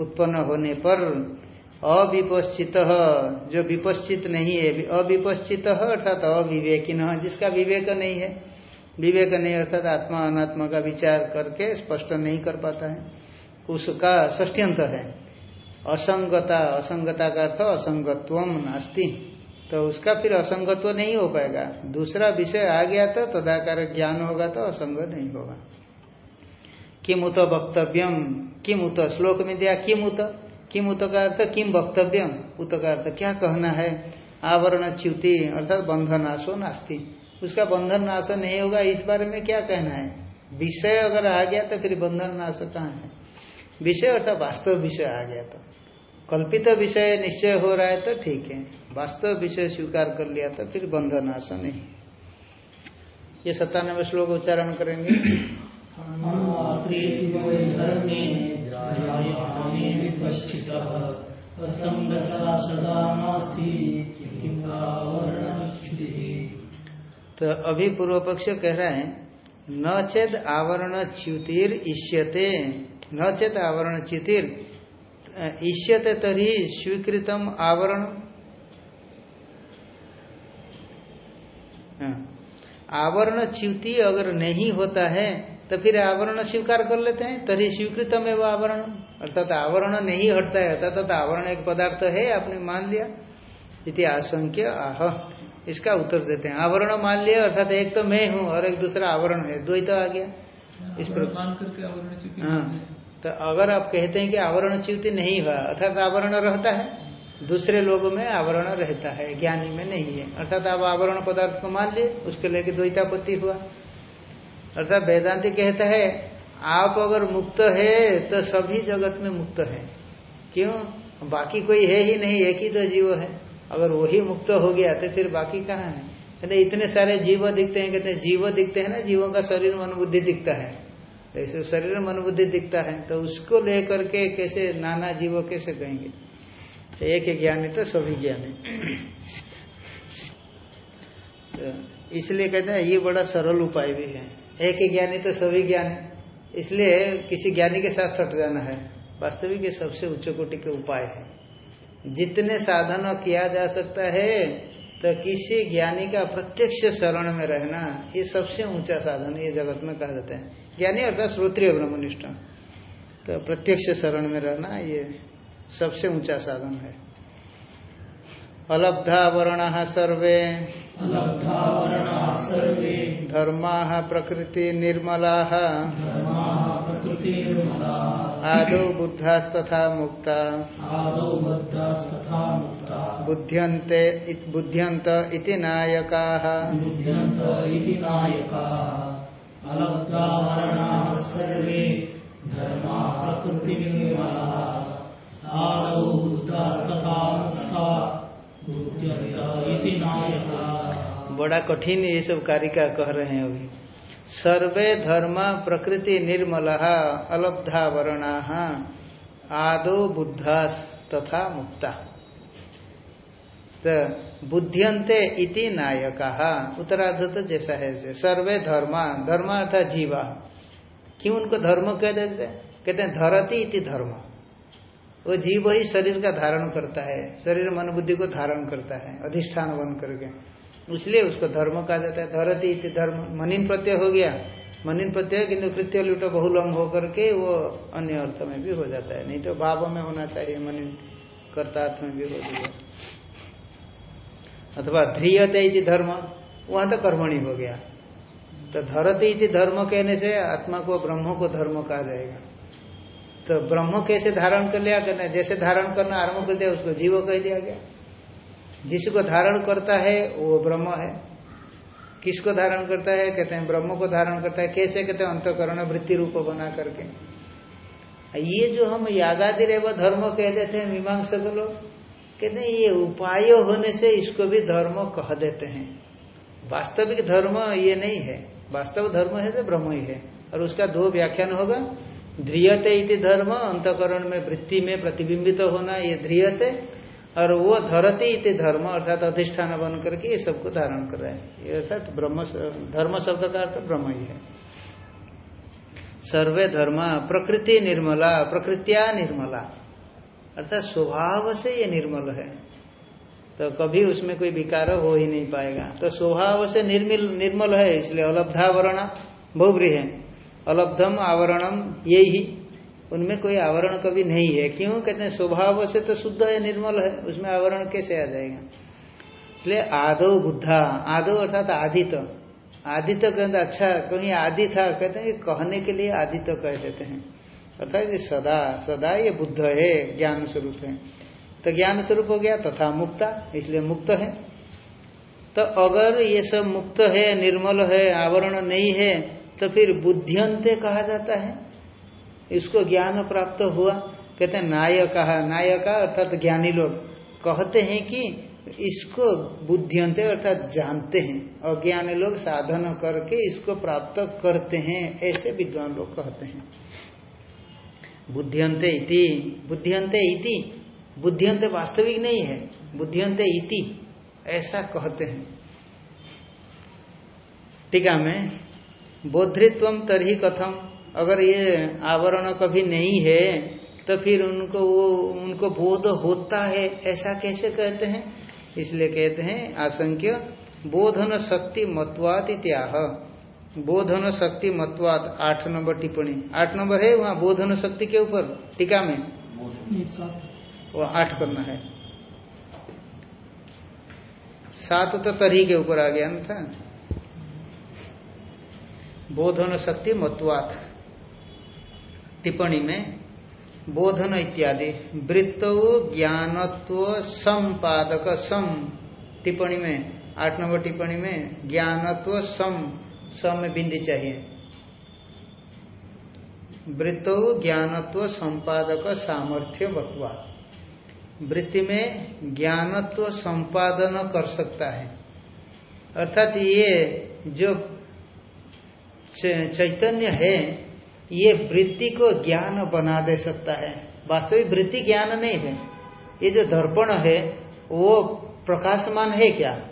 उत्पन्न होने पर अविपश्चित, जो विपश्चित नहीं है, अविपश्चित अर्थात अविवेकिन, जिसका विवेक नहीं है। विवेक नहीं अर्थात आत्मा अनात्मा का विचार करके स्पष्ट नहीं कर पाता है। उसका षष्ट्यंत है। असंगता असंगता का अर्थ असंगत्व नास्ति। तो उसका फिर असंगत्व नहीं हो पाएगा। दूसरा विषय आ गया तो तदाकार ज्ञान होगा तो असंग नहीं होगा। किम उत वक्तव्यम किम उत श्लोक में दिया किम उत किम उत का अर्थ किम वक्तव्यम, उत का अर्थ क्या कहना है? आवरण च्युति, अर्थात बंधनाशो नास्ती। उसका बंधन नाश नहीं होगा, इस बारे में क्या कहना है? विषय अगर आ गया तो फिर बंधन नाश कहाँ है? विषय अर्थात वास्तव विषय आ गया तो। कल्पित विषय निश्चय हो रहा है तो ठीक है। वास्तव विषय स्वीकार कर लिया तो फिर बंधन नाश नहीं। ये सत्तानवे श्लोक उच्चारण करेंगे। तो अभी पूर्व पक्ष कह रहा है, न चेत आवरण च्युतिर इष्यते। न चेत आवरण च्युतिर। इष्यते तरी स्वीकृतम आवरण। हाँ। आवरण च्युति अगर नहीं होता है तो फिर आवरण स्वीकार कर लेते हैं, तरी स्वीकृतम एवं आवरण। अर्थात आवरण नहीं हटता है, अर्थात आवरण एक पदार्थ है, आपने मान लिया। इति आशंक्य, आह। इसका उत्तर देते हैं। आवरण मान लिया अर्थात एक तो मैं हूँ और एक दूसरा आवरण है। द्वैत तो आ गया। इस पर मान करके आवरण हाँ तो अगर आप कहते हैं कि आवरण च्युति नहीं हुआ अर्थात आवरण रहता है दूसरे लोगों में आवरण रहता है ज्ञानी में नहीं है। अर्थात आप आवरण पदार्थ को मान लिए उसके लेके द्वैतापत्ति हुआ। अर्थात वेदांति कहता है आप अगर मुक्त है तो सभी जगत में मुक्त है। क्यों? बाकी कोई है ही नहीं एक ही तो जीव है। अगर वही मुक्त हो गया तो फिर बाकी कहाँ है? कहते इतने सारे जीव दिखते हैं, कहते हैं, जीव दिखते हैं ना, जीवों का शरीर मन बुद्धि दिखता है। ऐसे शरीर मन बुद्धि दिखता है तो उसको लेकर के कैसे नाना जीवो कैसे कहेंगे? तो एक ज्ञानी तो सभी ज्ञानी तो इसलिए कहते हैं, ये बड़ा सरल उपाय भी है। एक ज्ञानी तो सभी ज्ञान इसलिए किसी ज्ञानी के साथ सट जाना है, वास्तविक ये सबसे उच्च कोटि के उपाय है। जितने साधन किया जा सकता है तो किसी ज्ञानी का प्रत्यक्ष शरण में रहना ये सबसे ऊँचा साधन ये जगत में कहा जाता है। ज्ञानी अर्थात श्रोत्रिय ब्रह्मनिष्ठ। तो प्रत्यक्ष शरण में रहना ये सबसे ऊँचा साधन है। अलब्धा वर्ण सर्वे। धर्मा प्रकृति निर्मला। आदौ बुद्धास्तथा मुक्ता। बुद्ध्यन्त इति नायकाः। सर्वे धर्मा प्रकृति आदौ बुद्धास्तथा बड़ा कठिन ये सब कार्य का कह रहे हैं अभी। सर्वे धर्म प्रकृति निर्मल, अलब्धा वर्णा, आदो बुद्धास तथा मुक्ता। तो बुद्धियंते इति नायका। उत्तरार्ध तो जैसा है सर्वे धर्म धर्म अर्थात जीवा। क्यों उनको धर्म कह देते कहते हैं धरती इति धर्म। वो जीव ही शरीर का धारण करता है। शरीर मन बुद्धि को धारण करता है, अधिष्ठान बन करके। इसलिए उसको धर्म कहा जाता है। धरती इति धर्म। मनिन प्रत्यय हो गया। मनिन प्रत्यय किंतु कृत्य लुट बहुलम होकर के वो अन्य अर्थ में भी हो जाता है। नहीं तो भाव में होना चाहिए। मनिन कर्ता अर्थ में भी हो जाएगा अथवा ध्रियते इति धर्म। वहाँ तो कर्मणि हो गया। तो धरती इति धर्म कहने से आत्मा को ब्रह्म को धर्म कहा जाएगा। तो ब्रह्म कैसे धारण कर लिया? कहते जैसे धारण करना आरंभ कर दिया, उसको जीव कह दिया गया। जिसको धारण करता है, वो ब्रह्म है। किसको धारण करता है? कहते हैं, ब्रह्म को धारण करता है। कैसे? कहते हैं, अंतकरण वृत्ति रूप बना करके। ये जो हम यागादि रेव धर्म कह देते हैं मीमांस मीमांसक लोग, कहते हैं, ये उपाय होने से इसको भी धर्म कह देते हैं। वास्तविक धर्म ये नहीं है। वास्तव धर्म है तो ब्रह्म ही है। और उसका दो व्याख्यान होगा। ध्रियते इति धर्म, अंतकरण में वृत्ति में प्रतिबिंबित होना, ये ध्रियते। और वो धरती इति धर्म अर्थात अधिष्ठान बन करके ये सबको धारण कर रहा है। ये अर्थात ब्रह्म धर्म शब्द का अर्थ ब्रह्म ही है। सर्वे धर्म प्रकृति निर्मला, प्रकृतिया निर्मला। अर्थात स्वभाव से ये निर्मल है। तो कभी उसमें कोई विकार हो ही नहीं पाएगा। तो स्वभाव से निर्मल निर्मल है, इसलिए अलब्धावरण बहुब्री है अलब्धम आवरणम यही उनमें कोई आवरण कभी नहीं है। क्यों? कहते हैं, स्वभाव से तो शुद्ध है, निर्मल है, उसमें आवरण कैसे आ जाएगा? इसलिए आदो बुद्धा, आदो अर्थात आदि तो आदि तो कहते अच्छा कहीं आदि था, कहते हैं कहने के लिए आदि तो कह देते हैं। अर्थात ये सदा सदा ये बुद्ध है, ज्ञान स्वरूप है। तो ज्ञान स्वरूप हो गया, तथा मुक्ता, इसलिए मुक्त है। तो अगर ये सब मुक्त है, निर्मल है, आवरण नहीं है तो फिर बुद्धियंते कहा जाता है? इसको ज्ञान प्राप्त हुआ। कहते हैं, नायक, नायका अर्थात ज्ञानी लोग। कहते हैं कि इसको बुद्धियंते अर्थात जानते हैं अज्ञानी लोग साधन करके इसको प्राप्त करते हैं, ऐसे विद्वान लोग कहते हैं। बुद्धियंते इति बुद्धियंते इति। बुद्धियंते वास्तविक नहीं है, बुद्धियंते इति, ऐसा कहते हैं। टीका में बोधित्व तरही कथम। अगर ये आवरण कभी नहीं है तो फिर उनको वो, उनको बोध होता है। ऐसा कैसे कहते हैं? इसलिए कहते हैं आशंक्य बोधन शक्ति मतवात इत्याह। बोधन शक्ति मतवात, आठ नंबर टिप्पणी। आठ नंबर है वहाँ बोधन शक्ति के ऊपर, टीका में? वो आठ करना है। सात तो तरी के ऊपर आ गया ना था। बोधन शक्ति मतवात। टिप्पणी में बोधन इत्यादि, वृत्त ज्ञानत्व संपादक सम, टिप्पणी में, आठ नंबर टिप्पणी में, ज्ञानत्व सम सम में बिंदी चाहिए। वृत्त ज्ञानत्व संपादक सामर्थ्य बत्वा वृत्ति में ज्ञानत्व संपादन कर सकता है। अर्थात ये जो चैतन्य है ये वृत्ति को ज्ञान बना दे सकता है। वास्तविक वृत्ति ज्ञान नहीं है। ये जो दर्पण है, वो प्रकाशमान है क्या?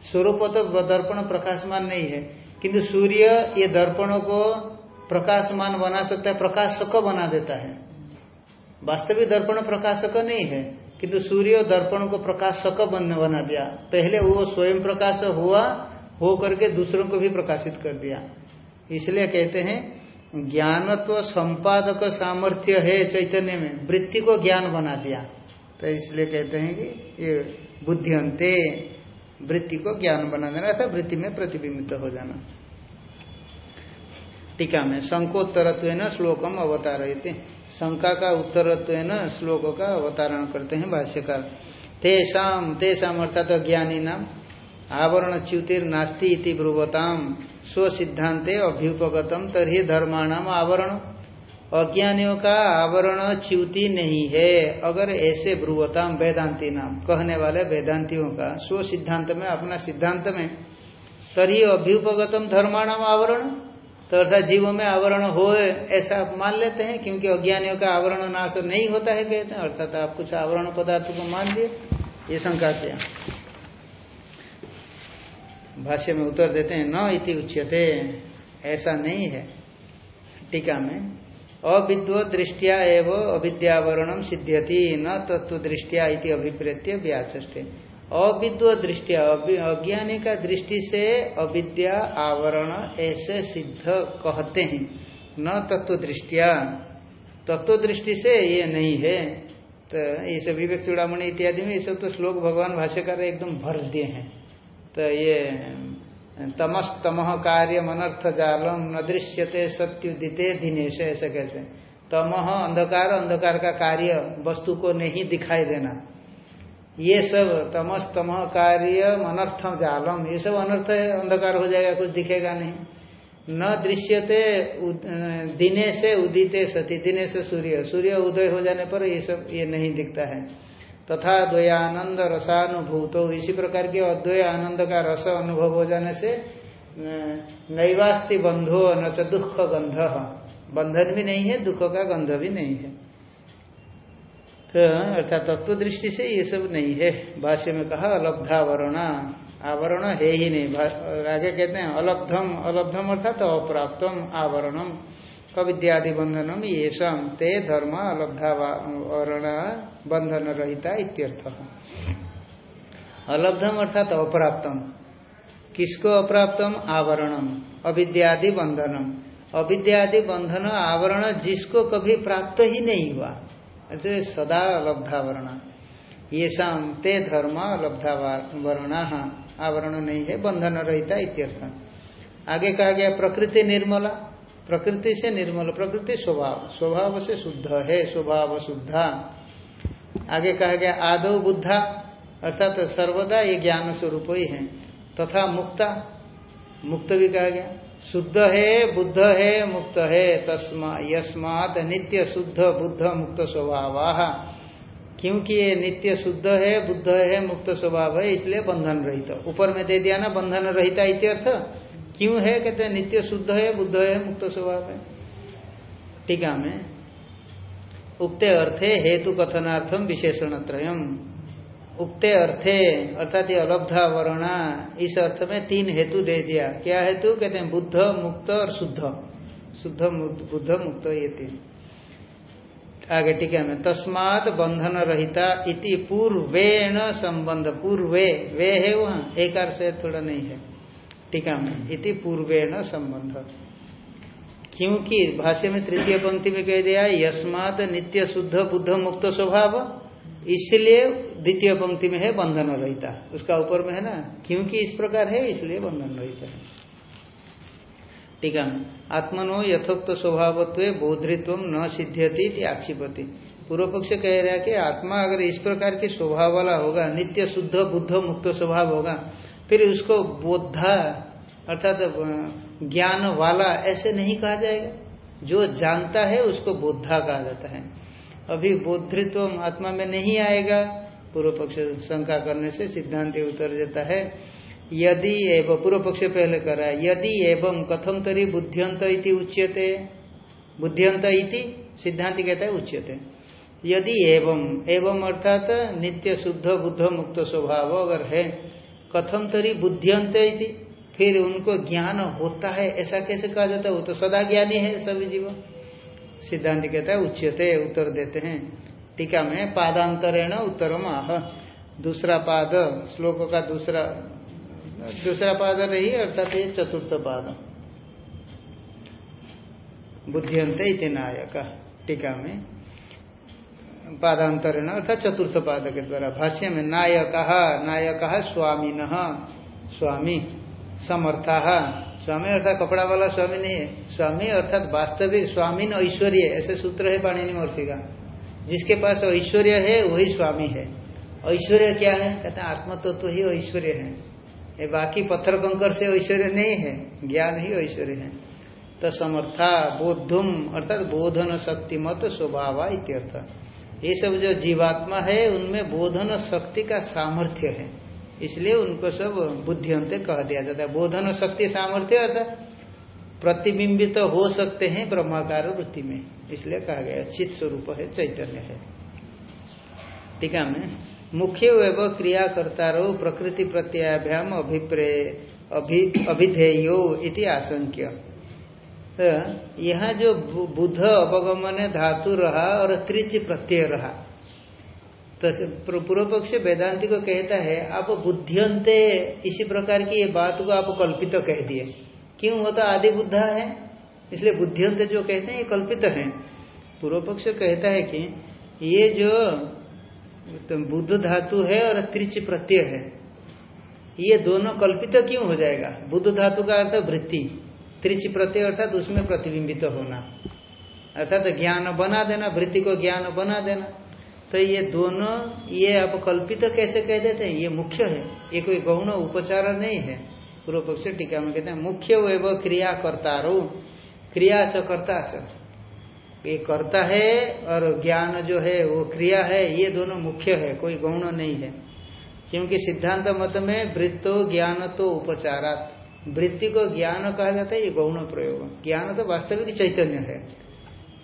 स्वरूप तो दर्पण प्रकाशमान नहीं है। किंतु सूर्य ये दर्पणों को प्रकाशमान बना सकता है, प्रकाशक बना देता है। वास्तविक दर्पण प्रकाशक नहीं है। किंतु सूर्य दर्पण को प्रकाशक बना दिया। पहले वो स्वयं प्रकाश हुआ हो करके दूसरों को भी प्रकाशित कर दिया। इसलिए कहते हैं, ज्ञानत्व संपादक सामर्थ्य है चैतन्य में, वृत्ति को ज्ञान बना दिया। तो इसलिए कहते हैं कि ये बुद्धियंते, वृत्ति को ज्ञान बना देना, अर्थात वृत्ति में प्रतिबिंबित हो जाना। टीका में शंकोत्तरत्व न श्लोकम अवतार शंका का उत्तरत्व न श्लोक का अवतारण करते हैं भाष्यकार। तेषाम तेषाम अर्थात ज्ञानी नाम आवरण च्युतिर नास्ती इति ब्रुवताम। स्व सिद्धांते अभ्युपगतम तरी धर्माणाम आवरण। अज्ञानियों का आवरण च्युति नहीं है। अगर ऐसे ब्रुवताम वेदांति नाम कहने वाले वेदांतियों का स्व सिद्धांत में, अपना सिद्धांत में तरी अभ्युपगतम धर्माणाम आवरण तो अर्थात जीवों में आवरण हो, ऐसा आप मान लेते हैं, क्योंकि अज्ञानियों का आवरण नाश नहीं होता है, कहते हैं, अर्थात आप कुछ आवरण पदार्थ को मान दिए ये शंका से भाष्य में उत्तर देते हैं, न इति उच्यते। ऐसा नहीं है। टीका में, अविद्व दृष्टिया एवं अविद्यावरणम सिद्ध्यति, न तत्व दृष्टिया इति अभिप्रेत्य व्याचे अविद्व दृष्टिया अज्ञानी का दृष्टि से अविद्या आवरण ऐसे सिद्ध कहते हैं, न तत्व दृष्टिया। तत्व दृष्टि से ये नहीं है। तो ये सब विवेक चूड़ामणि इत्यादि में ये सब तो श्लोक भगवान भाष्यकार एकदम भर दिए हैं। तो ये तमस्तम कार्य अनर्थ जालम न दृश्यते सत्युदिते दिनेश, ऐसा कहते हैं। तमह अंधकार अंधकार का कार्य वस्तु को नहीं दिखाई देना। ये सब तमस्तम कार्य अनर्थ जालम ये सब अनर्थ है, अंधकार हो जाएगा, कुछ दिखेगा नहीं। न दृश्यते दिने से उदिते सती दिने से सूर्य। सूर्य उदय हो जाने पर ये सब, ये नहीं दिखता है। तथा द्वयानंद रसानुभूत। इसी प्रकार के अद्वय आनंद का रस अनुभव हो जाने से नैवास्ति बंधो न च दुख गंध बंधन भी नहीं है, दुख का गंध भी नहीं है। तो अर्थात तत्व दृष्टि से ये सब नहीं है। भाष्य में कहा, अलब्धावरण। आवरण है ही नहीं। आगे कहते हैं, अलब्धम। अलब्धम अर्थात अप्राप्तम, आवरणम। अविद्यादि बंधनम ये ते धर्म अलब्धावरण बंधन रहता इत्यर्थ। अलब्धम अर्थात अप्राप्तम। किसको अप्राप्तम? आवरणम। अविद्यादि बंधनम अविद्यादि बंधन आवरण जिसको कभी प्राप्त ही नहीं हुआ। अरे सदा अलब्धावरण ये शाम ते धर्म अलब्धावरण आवरण नहीं है, बंधन रहता इत्यर्थ। आगे कहा गया, प्रकृति निर्मला। प्रकृति से निर्मल, प्रकृति स्वभाव स्वभाव से शुद्ध है, स्वभाव शुद्धा। आगे कहा गया, आदो बुद्धा, अर्थात तो सर्वदा ये ज्ञान स्वरूप ही है। तथा मुक्ता, मुक्त भी कहा गया, शुद्ध है, बुद्ध है, मुक्त है, तस्मा, यस्मात नित्य शुद्ध, बुद्ध, मुक्त स्वभाव। क्योंकि ये नित्य शुद्ध है, बुद्ध है, मुक्त स्वभाव है, इसलिए बंधन रहित। ऊपर में दे दिया ना, बंधन रहित इत्यर्थ? क्यों है? कहते हैं, नित्य शुद्ध है, बुद्ध है, मुक्त स्वभाव है। टीका में, उक्ते अर्थे हेतु कथनार्थम विशेषण त्रयम उक्ते अर्थे, अर्थात ये अलब्धा वर्णा इस अर्थ में तीन हेतु दे दिया। क्या हेतु? कहते हैं, बुद्ध, मुक्त और शुद्ध। शुद्ध बुद्ध, मुक्त, ये तीन। आगे टीका में, तस्मात बंधन रहिता इति पूर्वेण संबंध। पूर्वे, वे है वहाँ? एक से थोड़ा नहीं है। टीका में। इति पूर्वेण संबंध। क्योंकि भाष्य में तृतीय पंक्ति में कह दिया, यस्मात नित्य शुद्ध बुद्ध मुक्त स्वभाव, इसलिए द्वितीय पंक्ति में है बंधन रहता। उसका ऊपर में है ना? क्योंकि इस प्रकार है, इसलिए बंधन रहता है। टीका में, आत्मनो यथोक्त स्वभावत्व बोधृत्व न सिद्ध्यति आक्षिपति। पूर्व पक्ष कह रहा है कि आत्मा अगर इस प्रकार के स्वभाव वाला होगा नित्य शुद्ध बुद्ध मुक्त स्वभाव होगा फिर उसको बोधा अर्थात ज्ञान वाला ऐसे नहीं कहा जाएगा। जो जानता है उसको बोधा कहा जाता है। अभी बोधित्व आत्मा में नहीं आएगा। पूर्व पक्ष शंका करने से सिद्धांत उतर जाता है, यदि एवं, पूर्व पक्ष पहले करा, यदि एवं कथम तरी बुद्धियंत इति उच्यते। बुद्धियंत इति, सिद्धांत कहता है उच्यते। यदि एवं एवं अर्थात नित्य शुद्ध बुद्ध मुक्त स्वभाव अगर है कथम तरी बुद्धियंत फिर उनको ज्ञान होता है, ऐसा कैसे कहा जाता है? वो तो सदा ज्ञानी है सभी जीव। सिद्धांत कहता है उच्चते उत्तर देते हैं। टीका में पादांतरेण उत्तरम आह। दूसरा पाद, श्लोक का दूसरा दूसरा पाद नहीं, अर्थात ये चतुर्थ पाद। बुद्धियंत इति नायक, टीका में पादांतरण अर्थात चतुर्थ पाद के द्वारा। भाष्य में नायक नायक स्वामी न स्वामी, समर्था। स्वामी अर्थात कपड़ा वाला स्वामी नहीं है स्वामी अर्थात वास्तविक स्वामी न ऐश्वर्य, ऐसे सूत्र है पाणिनि महर्षि का। जिसके पास ऐश्वर्य है, वही स्वामी है। ऐश्वर्य क्या है? कहते हैं, आत्मतत्व तो ही ऐश्वर्य है। ये बाकी पत्थर कंकर से ऐश्वर्य नहीं है, ज्ञान ही ऐश्वर्य है। तो समर्था बोधुम अर्थात बोधन शक्तिमत स्वभाव इत्यर्थ। ये सब जो जीवात्मा है, उनमें बोधन शक्ति का सामर्थ्य है। इसलिए उनको सब बुद्धियंत कह दिया जाता है। बोधन शक्ति सामर्थ्य अर्थात प्रतिबिंबित तो हो सकते हैं ब्रह्माकार वृत्ति में। इसलिए कहा गया चित स्वरूप है, चैतन्य है। टीका में मुख्य एवं क्रियाकर्ता रो प्रकृति प्रत्याभ्याम अभिप्रेय अभिधेयो इति आशंक्य। तो यहाँ जो बुध अवगमन धातु रहा और त्रिच प्रत्यय रहा। तो पूर्व पक्ष वेदांति को कहता है, आप बुद्धियंते, इसी प्रकार की ये बात को आप कल्पित तो कह दिए। क्यों? वो तो आदि बुद्धा है, इसलिए बुद्धियंत जो कहते हैं, ये कल्पित तो है। पूर्व पक्ष कहता है कि ये जो तो बुद्ध धातु है और त्रिच प्रत्यय है, ये दोनों कल्पित तो क्यों हो जाएगा? बुद्ध धातु का अर्थ वृत्ति। त्रिच प्रत्यय अर्थात उसमें प्रतिबिंबित तो होना। अर्थात ज्ञान बना देना, वृत्ति को ज्ञान बना देना। तो ये दोनों, ये आप कल्पित तो कैसे कह देते हैं? ये मुख्य है। ये कोई गौण उपचार नहीं है। पूर्व पक्ष टीका में कहते हैं, मुख्य व क्रिया करता रो क्रिया च करता च। ये करता है और ज्ञान जो है, वो क्रिया है, ये दोनों मुख्य है, कोई गौण नहीं है। क्योंकि सिद्धांत मत में वृत्तो ज्ञान तो उपचारात। वृत्ति को ज्ञान कहा जाता है, ये गौण प्रयोग। ज्ञान तो वास्तविक चैतन्य है।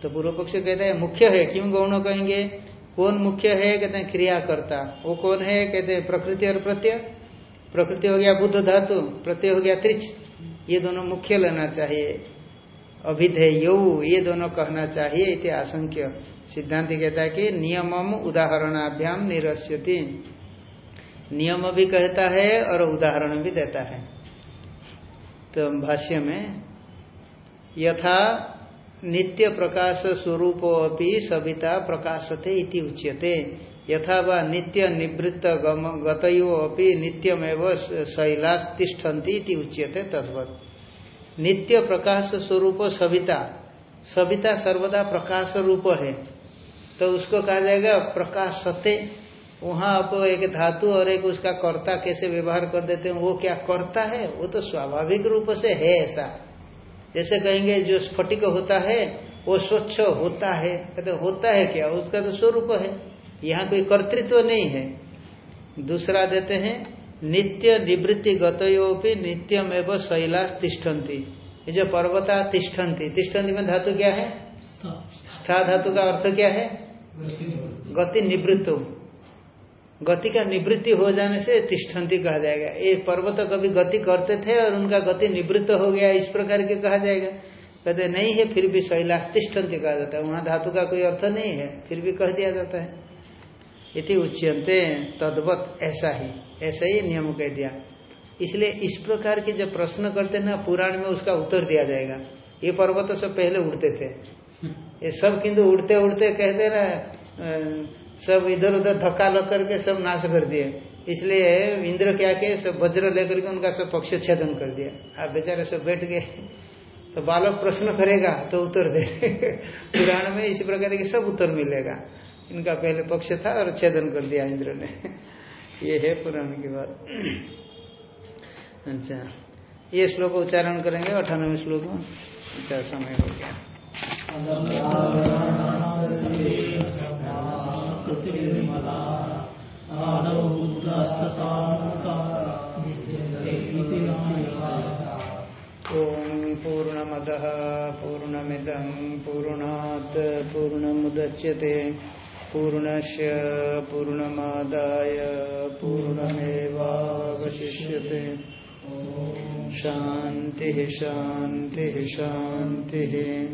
तो पूर्व पक्ष कहते हैं, मुख्य है। क्यों गौण कहेंगे? कौन मुख्य है? कहते हैं क्रिया करता वो कौन है? कहते हैं, प्रकृति और प्रत्यय। प्रकृति हो गया बुद्ध धातु, प्रत्यय हो गया त्रिच। ये दोनों मुख्य लेना चाहिए। अभिधेय ये दोनों कहना चाहिए इति आशंक्य। सिद्धांत कहता है कि नियमम उदाहरणाभ्याम निरस्यति। नियम भी कहता है और उदाहरण भी देता है। तो भाष्य में यथा नित्य प्रकाश स्वरूप अभी सविता प्रकाशते इति उच्यते। यथा व नित्य निवृत्त गतयो अपि नित्यमेव शैलास तिष्ठन्ति उच्यते तद्वत। नित्य प्रकाश स्वरूप सविता। सविता सर्वदा प्रकाश रूप है। तो उसको कहा जाएगा प्रकाश सत्य वहाँ आप एक धातु और एक उसका कर्ता कैसे व्यवहार कर देते हैं वो क्या करता है? वो तो स्वाभाविक रूप से है ऐसा। जैसे कहेंगे जो स्फटिक होता है वो स्वच्छ होता है। कहते होता है क्या? उसका तो स्वरूप है। यहाँ कोई कर्तृत्व तो नहीं है। दूसरा देते हैं नित्य निवृत्ति गतयोपि नित्यम एवं शैलाश तिष्ठन्ति। ये जो पर्वता तिष्ठन्ति तिष्ठन्ति में धातु क्या है? स्था। धातु का अर्थ क्या है? गति निवृत्त। गति का निवृत्ति हो जाने से तिष्ठन्ति कहा जाएगा। ये पर्वत कभी गति करते थे और उनका गति निवृत्त हो गया इस प्रकार के कहा जाएगा। कहते नहीं है फिर भी शैलाश तिष्ठन्ति कहा जाता है। वहाँ धातु का कोई अर्थ नहीं है फिर भी कह दिया जाता है। इति उच्यंते तद्वत ऐसा ही ऐसा ही नियम कह दिया। इसलिए इस प्रकार के जब प्रश्न करते ना पुराण में उसका उत्तर दिया जाएगा। ये पर्वत सब पहले उड़ते थे। ये सब किंतु उड़ते उड़ते कहते ना सब इधर उधर धक्का लग करके सब नाश कर दिए। इसलिए इंद्र क्या के सब वज्र लेकर के उनका सब पक्ष छेदन कर दिया आप बेचारे सब बैठ गए। तो बालक प्रश्न करेगा तो उत्तर दे। (laughs) पुराण में इसी प्रकार के सब उत्तर मिलेगा। इनका पहले पक्ष था और छेदन कर दिया इंद्र ने। (laughs) ये है पुराण की बात। (clears throat) अच्छा ये श्लोक उच्चारण करेंगे, अठानवे श्लोक में। समय हो गया? ओम पूर्णमद पूर्णमिदं पूर्णात् पूर्णमुदच्यते। पूर्णस्य पूर्णमादाय पूर्णमेवावशिष्यते। शान्तिः शान्तिः शान्तिः।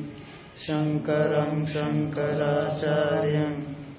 शङ्करम् शङ्कराचार्यम्।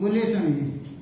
बोलिए स्वामी